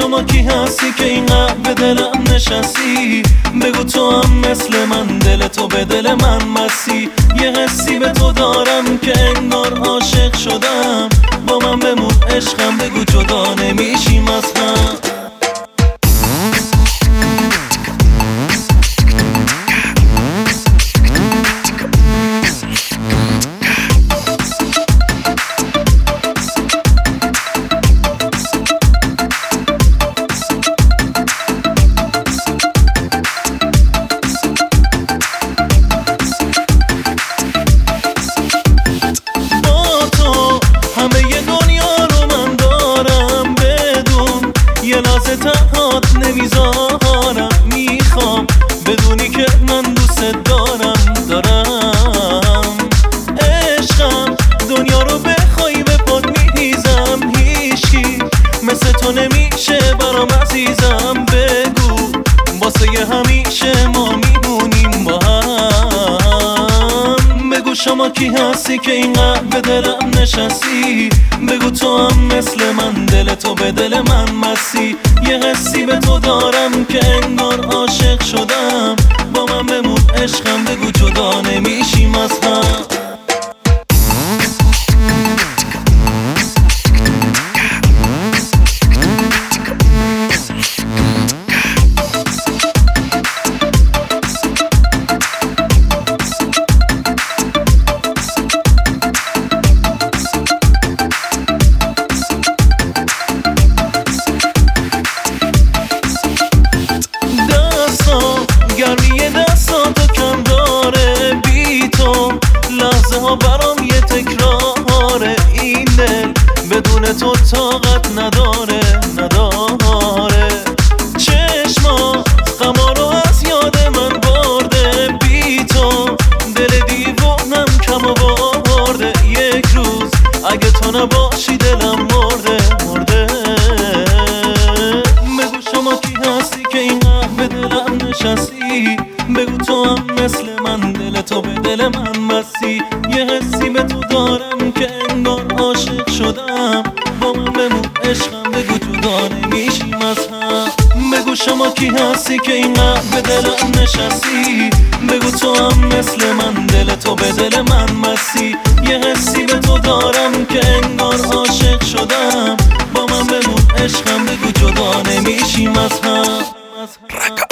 شما کی هستی که این به دلم نشستی؟ بگو تو هم مثل من دل تو به دل من مسی یه حسی به تو دارم که انگار عاشق شدم. با من بمون عشقم بگو جدا نمیشیم بدونی که من دوست دارم دارم. عشقم دنیا رو بخوای به پاد میریزم. هیچی مثل تو نمیشه برام عزیزم. بگو واسه همیشه ما شما کی هستی که اینقدر به دلم نشستی؟ بگو تو هم مثل من دل تو به دل من مسی یه حسی به تو دارم که انگار عاشق شدم. با من بمون عشقم طاقت نداره نداره. چشما غما رو از یاد من برده. بی تو دل دیوونم کم آورده یک روز اگه تو نباشی دلم مرده مرده. بگو شما کی هستی که این به دلم نشستی؟ بگو تو هم مثل من دل تو به دل من مسی یه عشقم بگو جدا نمیشیم از هم بگو شما کی هستی که این به دلم نشستی. بگو تو هم مثل من دل تو به دل من مسی یه حسی به تو دارم که انگار عاشق شدم. با من بمون عشقم بگو جدا نمیشیم از هم